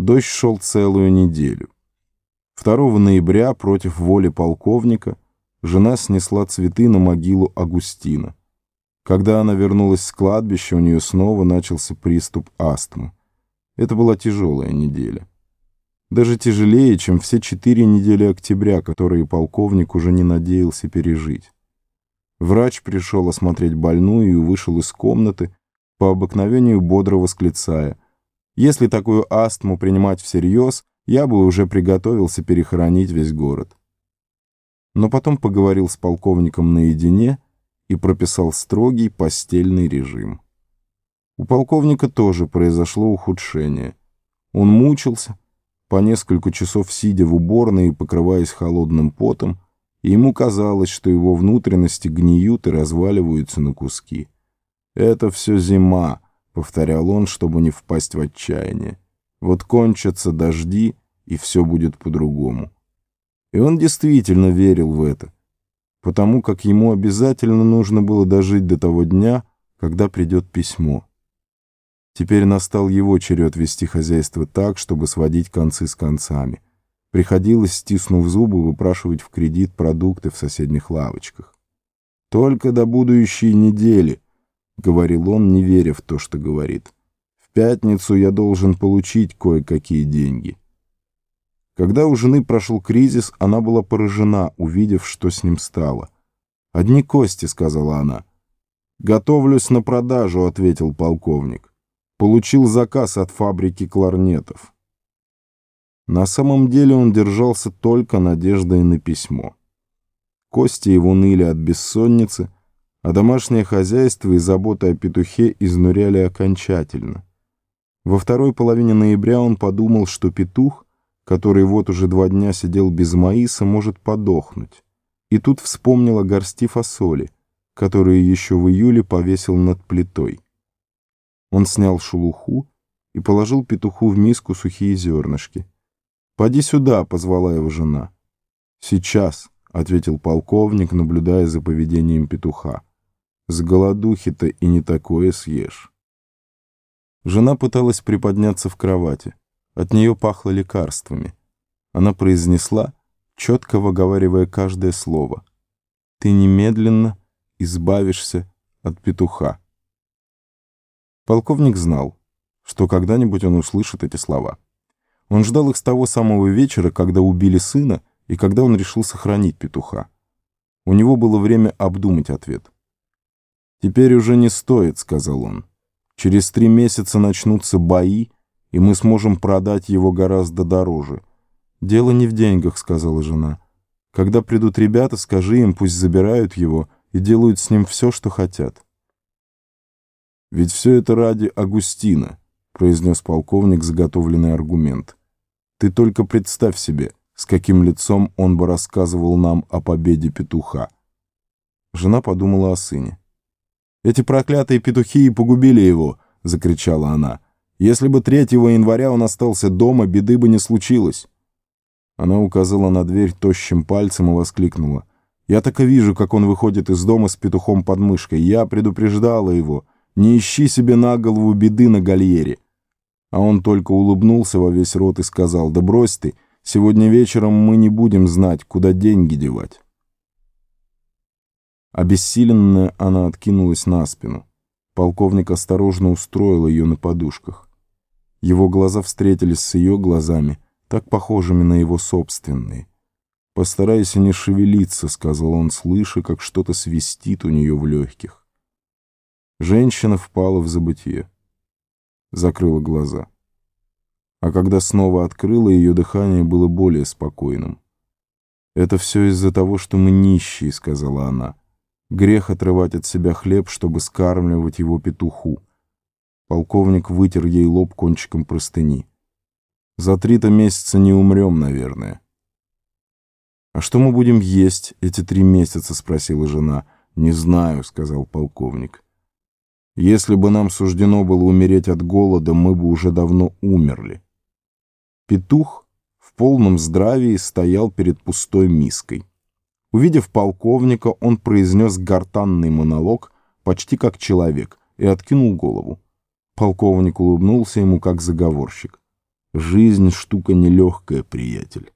Дождь шел целую неделю. 2 ноября против воли полковника жена снесла цветы на могилу Агустина. Когда она вернулась с кладбища, у нее снова начался приступ астмы. Это была тяжелая неделя. Даже тяжелее, чем все четыре недели октября, которые полковник уже не надеялся пережить. Врач пришел осмотреть больную и вышел из комнаты, по обыкновению бодро восклицая. «Если такую астму принимать всерьез, я бы уже приготовился перехоронить весь город». Но потом поговорил с полковником наедине и прописал строгий постельный режим. У полковника тоже произошло ухудшение. Он мучился, по несколько часов сидя в уборной и покрываясь холодным потом, и ему казалось, что его внутренности гниют и разваливаются на куски. «Это все зима», — повторял он, чтобы не впасть в отчаяние. «Вот кончатся дожди, и все будет по-другому». И он действительно верил в это, потому как ему обязательно нужно было дожить до того дня, когда придет письмо. Теперь настал его черед вести хозяйство так, чтобы сводить концы с концами. Приходилось, стиснув зубы, выпрашивать в кредит продукты в соседних лавочках. «Только до будущей недели», — говорил он, не веря в то, что говорит. «В пятницу я должен получить кое-какие деньги». Когда у жены прошел кризис, она была поражена, увидев, что с ним стало. «Одни кости», — сказала она. «Готовлюсь на продажу», — ответил полковник. «Получил заказ от фабрики кларнетов». На самом деле он держался только надеждой на письмо. Кости его ныли от бессонницы, а домашнее хозяйство и забота о петухе изнуряли окончательно. Во второй половине ноября он подумал, что петух — который вот уже два дня сидел без маиса, может подохнуть. И тут вспомнил о горсти фасоли, которую еще в июле повесил над плитой. Он снял шелуху и положил петуху в миску сухие зернышки. «Поди сюда», — позвала его жена. «Сейчас», — ответил полковник, наблюдая за поведением петуха. «С голодухи-то и не такое съешь». Жена пыталась приподняться в кровати. От нее пахло лекарствами. Она произнесла, четко выговаривая каждое слово. «Ты немедленно избавишься от петуха». Полковник знал, что когда-нибудь он услышит эти слова. Он ждал их с того самого вечера, когда убили сына, и когда он решил сохранить петуха. У него было время обдумать ответ. «Теперь уже не стоит», — сказал он. «Через три месяца начнутся бои, и мы сможем продать его гораздо дороже. «Дело не в деньгах», — сказала жена. «Когда придут ребята, скажи им, пусть забирают его и делают с ним все, что хотят». «Ведь все это ради Агустина», — произнес полковник заготовленный аргумент. «Ты только представь себе, с каким лицом он бы рассказывал нам о победе петуха». Жена подумала о сыне. «Эти проклятые петухи и погубили его!» — закричала она. Если бы 3 января он остался дома, беды бы не случилось. Она указала на дверь тощим пальцем и воскликнула. «Я так и вижу, как он выходит из дома с петухом под мышкой. Я предупреждала его. Не ищи себе на голову беды на гальере». А он только улыбнулся во весь рот и сказал, «Да брось ты, сегодня вечером мы не будем знать, куда деньги девать». Обессиленная она откинулась на спину. Полковник осторожно устроил ее на подушках. Его глаза встретились с ее глазами, так похожими на его собственные. «Постарайся не шевелиться», — сказал он, слыша, как что-то свистит у нее в легких. Женщина впала в забытье. Закрыла глаза. А когда снова открыла, ее дыхание было более спокойным. «Это все из-за того, что мы нищие», — сказала она. «Грех отрывать от себя хлеб, чтобы скармливать его петуху». Полковник вытер ей лоб кончиком простыни. «За три-то месяца не умрем, наверное». «А что мы будем есть эти три месяца?» — спросила жена. «Не знаю», — сказал полковник. «Если бы нам суждено было умереть от голода, мы бы уже давно умерли». Петух в полном здравии стоял перед пустой миской. Увидев полковника, он произнес гортанный монолог, почти как человек, и откинул голову. Полковник улыбнулся ему как заговорщик. Жизнь штука нелегкая, приятель.